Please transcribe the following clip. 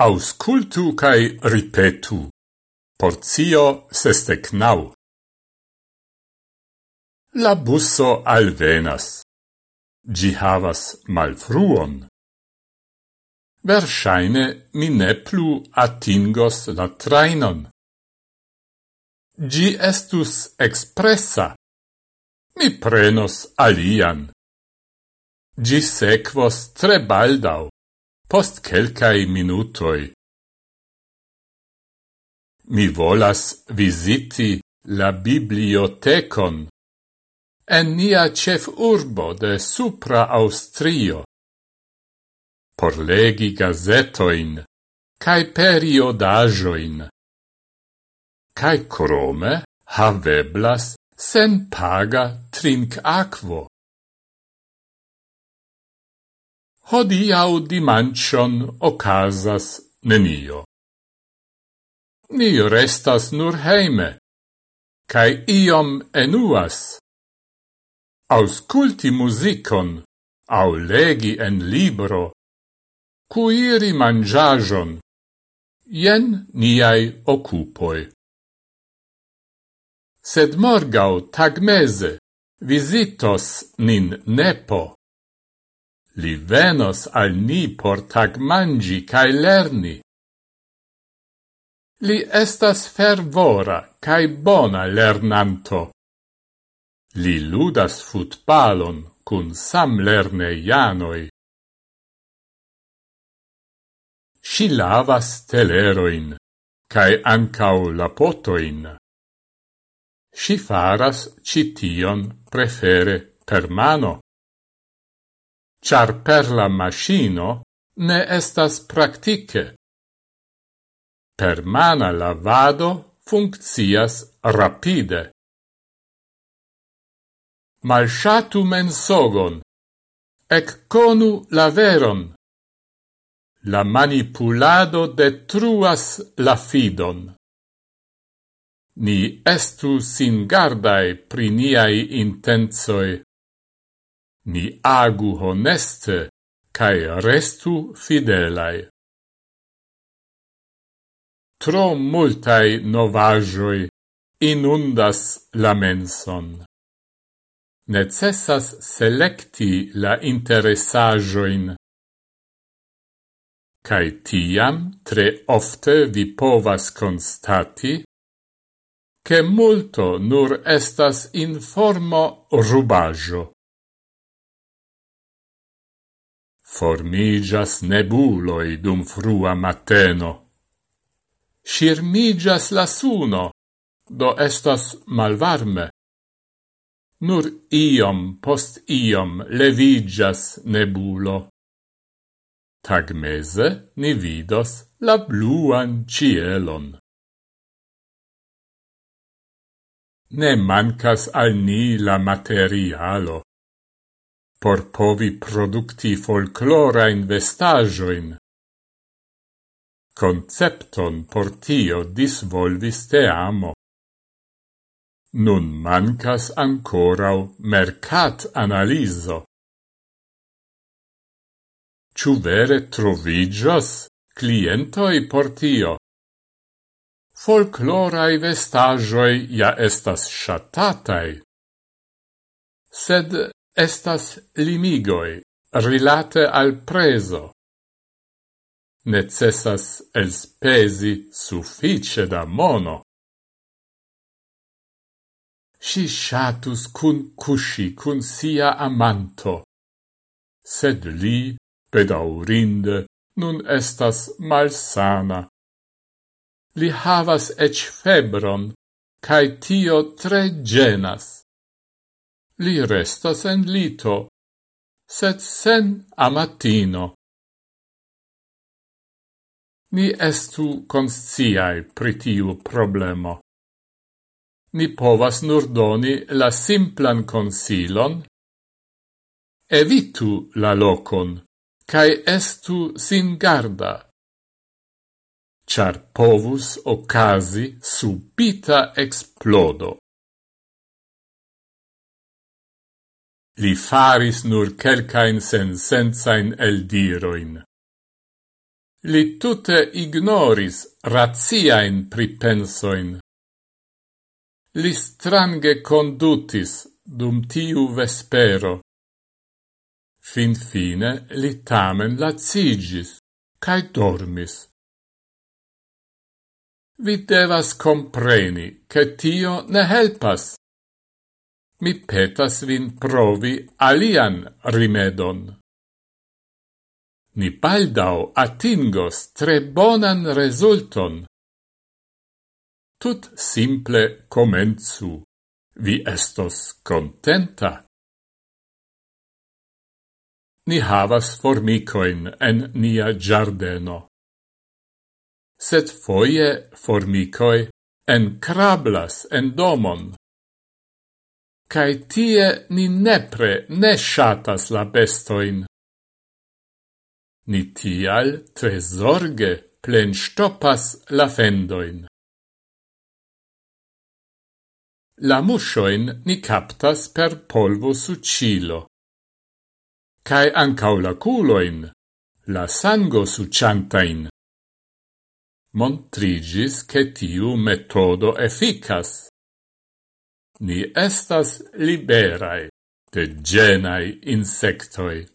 Auscultu cae ripetu. Porzio sestec nau. La busso alvenas. Gi havas malfruon. Versaine mi ne plu atingos la trainon. Gi estus expressa. Mi prenos alian. Gi sequos tre baldau post quelcae minutoi. Mi volas visiti la bibliotecon en nia cef urbo de Supra Austrio por legi gazetoin cae periodajoin. Cae crome haveblas sen paga trinc aquo. hodiau dimancion ocasas nenio. Ni restas nur heime, cae iom enuas. Ausculti musicon, au legi en libro, cuiri mangiagion, jen niai occupoi. Sed morgau tagmese visitos nin nepo Li venos al ni por tag mangi cae lerni. Li estas fervora cae bona lernanto. Li ludas futbalon cun sam lerneianoi. Si lavas teleroin, cae ancau lapotoin. Si faras cition prefere per mano char per la machino ne estas praktike. Per mana lavado funccias rapide. Malshatu mensogon, ec conu la veron. La manipulado detruas la fidon. Ni estu singardae pri niai intensoi ni agu honeste, cae restu fidelai. Tro multai novajoi inundas la menson. Necessas selecti la interesajoin, cae tiam tre ofte vi povas constati che multo nur estas informo rubajo. Formigas nebuloi dum frua mateno. Shirmigas la suno, do estas malvarme. Nur iom post iom levigas nebulo. Tagmese ni vidos la bluan cielon. Ne mancas al ni la materialo, por povi producti folklora vestajoin. Concepton por tio disvolvis te amo. Nun mancas ancorau mercat analiso. Ciu vere trovigios clientoi por tio? folclorai vestajoi ja estas shatatai. Sed Estas limigoi rilate al preso. Necessas elspesi suffice da mono. Si shatus cun cusci cun sia amanto, sed li, pedaurinde, nun estas malsana. Li havas ec febron, cae tio tre genas li restas en lito, sed sen amatino. Ni estu consciai pritiu problemo. Ni povas nur doni la simplan consilon, evitu la locon, cae estu singarda, char povus ocasi subita explodo. Li faris nur quelcain sensensain eldiroin. Li tute ignoris raziaen pripensoin. Li strange condutis dum tiu vespero. Fin fine li tamen lazigis, cae dormis. Vi devas compreni, che tio ne helpas mi petas vin provi alian rimedon. Ni baldau atingos tre bonan resulton. Tut simple comenzu, vi estos contenta. Ni havas formicoin en nia giardeno. Sed foie formicoi encrablas en domon cae tie ni nepre ne shatas la bestoin. Ni tial tre sorge plen stoppas la fendoin. La mushoin ni captas per polvo succilo. Cae ancau la culoin, la sango succiantain. Montrigis che tiu metodo efficas. Ni estas liberai de genai insectoi.